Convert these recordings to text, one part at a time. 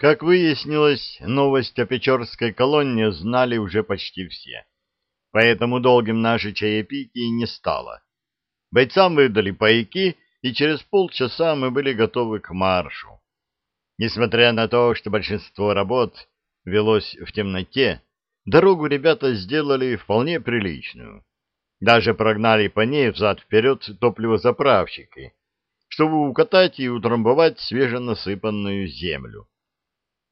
Как выяснилось, новость о Печорской колонне знали уже почти все. Поэтому долгим наше чаепитие не стало. Бойцам выдали пайки, и через полчаса мы были готовы к маршу. Несмотря на то, что большинство работ велось в темноте, дорогу ребята сделали вполне приличную. Даже прогнали по ней взад-вперед топливозаправщики, чтобы укатать и утрамбовать свеженасыпанную землю.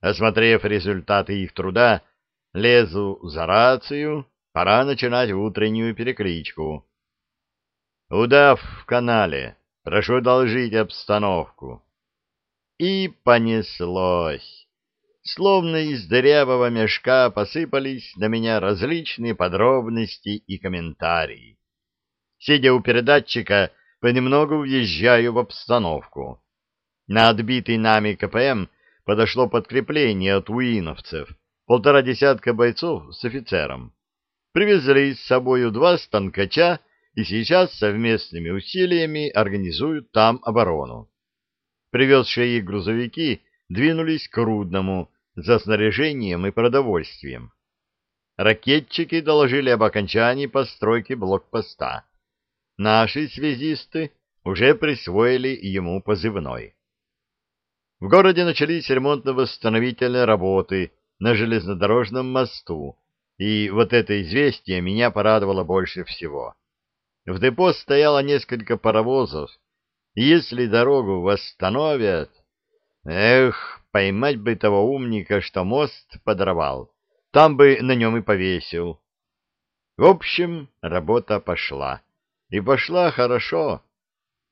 Осмотрев результаты их труда, лезу за рацию, пора начинать утреннюю перекличку. «Удав в канале, прошу доложить обстановку». И понеслось. Словно из дырявого мешка посыпались на меня различные подробности и комментарии. Сидя у передатчика, понемногу въезжаю в обстановку. На отбитый нами КПМ подошло подкрепление от уиновцев, полтора десятка бойцов с офицером. Привезли с собою два станкача и сейчас совместными усилиями организуют там оборону. Привезшие их грузовики двинулись к Рудному за снаряжением и продовольствием. Ракетчики доложили об окончании постройки блокпоста. Наши связисты уже присвоили ему позывной. В городе начались ремонтно-восстановительные работы на железнодорожном мосту, и вот это известие меня порадовало больше всего. В депо стояло несколько паровозов, и если дорогу восстановят... Эх, поймать бы того умника, что мост подорвал, там бы на нем и повесил. В общем, работа пошла. И пошла хорошо.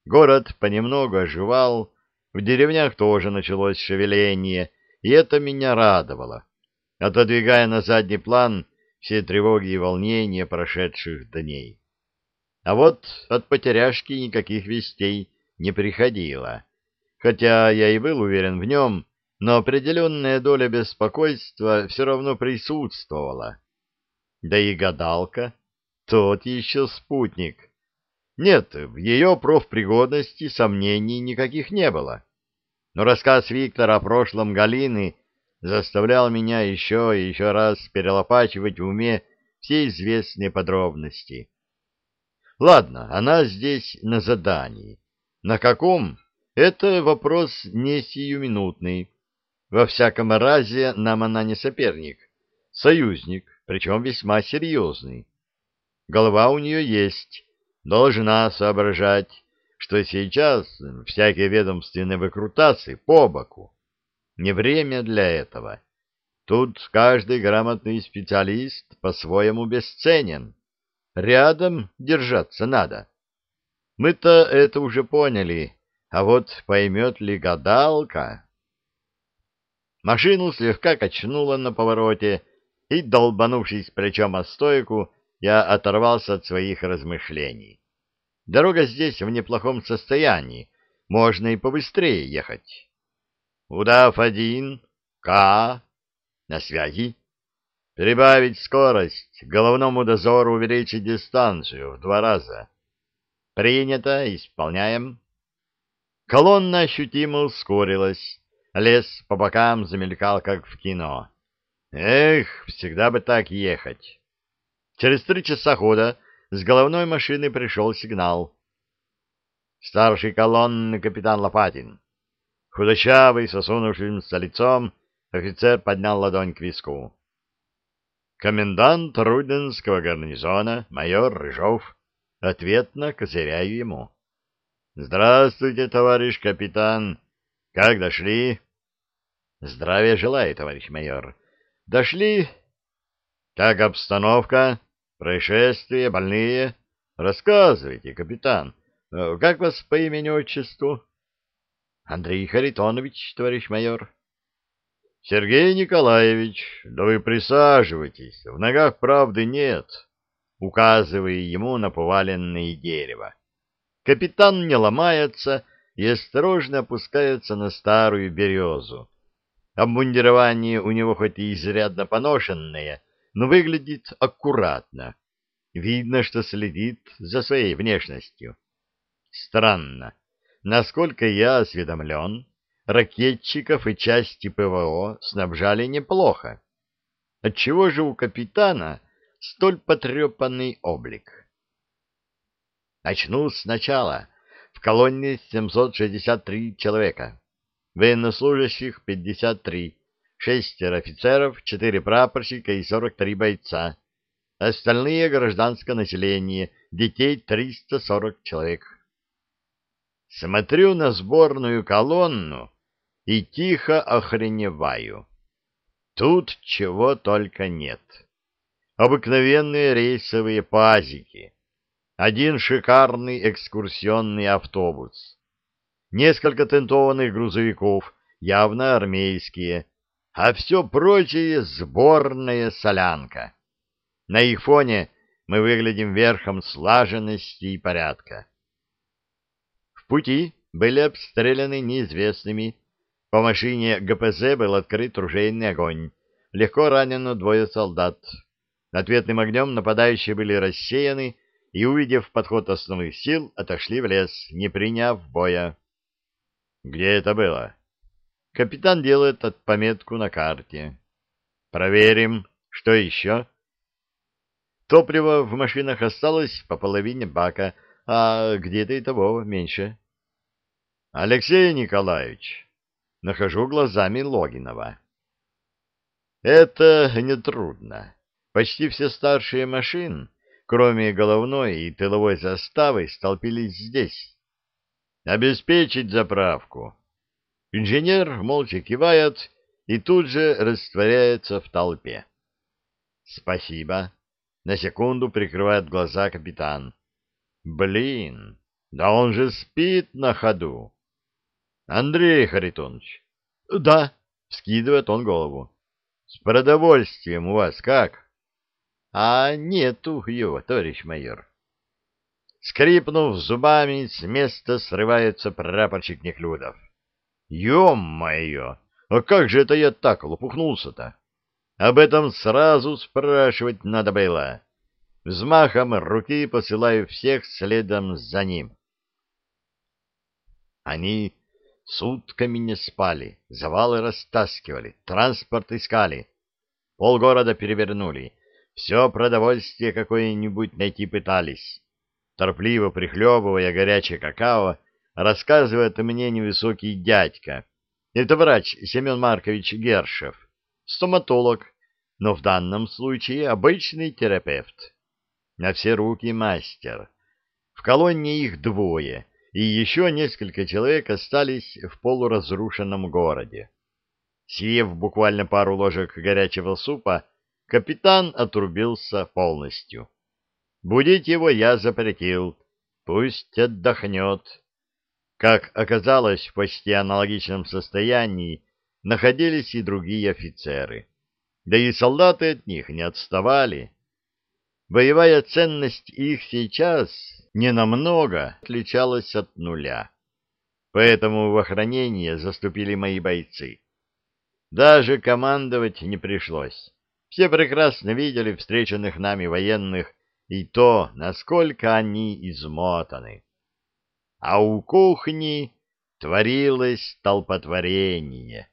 Город понемногу оживал, в деревнях тоже началось шевеление, и это меня радовало, отодвигая на задний план все тревоги и волнения прошедших дней. А вот от потеряшки никаких вестей не приходило. Хотя я и был уверен в нем, но определенная доля беспокойства все равно присутствовала. Да и гадалка, тот еще спутник. Нет, в ее профпригодности сомнений никаких не было. Но рассказ Виктора о прошлом Галины заставлял меня еще и еще раз перелопачивать в уме все известные подробности. Ладно, она здесь на задании. На каком? Это вопрос не сиюминутный. Во всяком разе нам она не соперник, союзник, причем весьма серьезный. Голова у нее есть, должна соображать, что сейчас всякие ведомственные выкрутасы по боку. Не время для этого. Тут каждый грамотный специалист по-своему бесценен. Рядом держаться надо. Мы-то это уже поняли, а вот поймет ли гадалка? Машину слегка качнуло на повороте, и, долбанувшись плечом о стойку, я оторвался от своих размышлений. Дорога здесь в неплохом состоянии, можно и побыстрее ехать. Удав один, К, на связи. Прибавить скорость, головному дозору увеличить дистанцию в два раза. Принято, исполняем. Колонна ощутимо ускорилась. Лес по бокам замелькал, как в кино. Эх, всегда бы так ехать. Через три часа хода с головной машины пришел сигнал. Старший колонны капитан Лопатин. Худощавый, сосунувшимся лицом, офицер поднял ладонь к виску. Комендант Руденского гарнизона, майор Рыжов, ответно козыряю ему. Здравствуйте, товарищ капитан. Как дошли? Здравия желаю, товарищ майор. Дошли? Как обстановка? Происшествия, больные? Рассказывайте, капитан. Э, как вас по имени-отчеству? Андрей Харитонович, товарищ майор. Сергей Николаевич, да вы присаживайтесь, в ногах правды нет, указывая ему на поваленное дерево. Капитан не ломается и осторожно опускается на старую березу. Обмундирование у него хоть и изрядно поношенное, но выглядит аккуратно. Видно, что следит за своей внешностью. Странно. Насколько я осведомлен, ракетчиков и части ПВО снабжали неплохо. Отчего же у капитана столь потрепанный облик? Начну сначала. В колонне 763 человека. Военнослужащих 53. Шестеро офицеров, четыре прапорщика и 43 бойца. Остальные гражданское население, детей 340 человек. Смотрю на сборную колонну и тихо охреневаю. Тут чего только нет. Обыкновенные рейсовые пазики, один шикарный экскурсионный автобус, несколько тентованных грузовиков, явно армейские, а все прочее сборная солянка. На их фоне мы выглядим верхом слаженности и порядка. В пути были обстреляны неизвестными по машине ГПЗ был открыт ружейный огонь. Легко ранено двое солдат. Ответным огнем нападающие были рассеяны и, увидев подход основных сил, отошли в лес, не приняв боя. Где это было? Капитан делает пометку на карте. Проверим. Что еще? Топливо в машинах осталось по половине бака, а где-то и того меньше. Алексей Николаевич, Нахожу глазами Логинова. Это нетрудно. Почти все старшие машин, кроме головной и тыловой заставы, столпились здесь. Обеспечить заправку. Инженер молча кивает и тут же растворяется в толпе. Спасибо. На секунду прикрывает глаза капитан. Блин, да он же спит на ходу. Андрей Харитонович. Да, вскидывает он голову. С продовольствием у вас как? А нету его, товарищ майор. Скрипнув зубами, с места срывается прапорщик Нехлюдов. Ё-моё! А как же это я так лопухнулся-то? Об этом сразу спрашивать надо было. Взмахом руки посылаю всех следом за ним. Они Сутками не спали, завалы растаскивали, транспорт искали. Полгорода перевернули, все продовольствие какое-нибудь найти пытались. Торпливо прихлебывая горячее какао, рассказывает мне невысокий дядька. Это врач Семен Маркович Гершев, стоматолог, но в данном случае обычный терапевт. На все руки мастер. В колонне их двое — и еще несколько человек остались в полуразрушенном городе. Съев буквально пару ложек горячего супа, капитан отрубился полностью. Будить его я запретил, пусть отдохнет. Как оказалось, в почти аналогичном состоянии находились и другие офицеры. Да и солдаты от них не отставали. Боевая ценность их сейчас ненамного отличалась от нуля. Поэтому в охранение заступили мои бойцы. Даже командовать не пришлось. Все прекрасно видели встреченных нами военных и то, насколько они измотаны. А у кухни творилось толпотворение.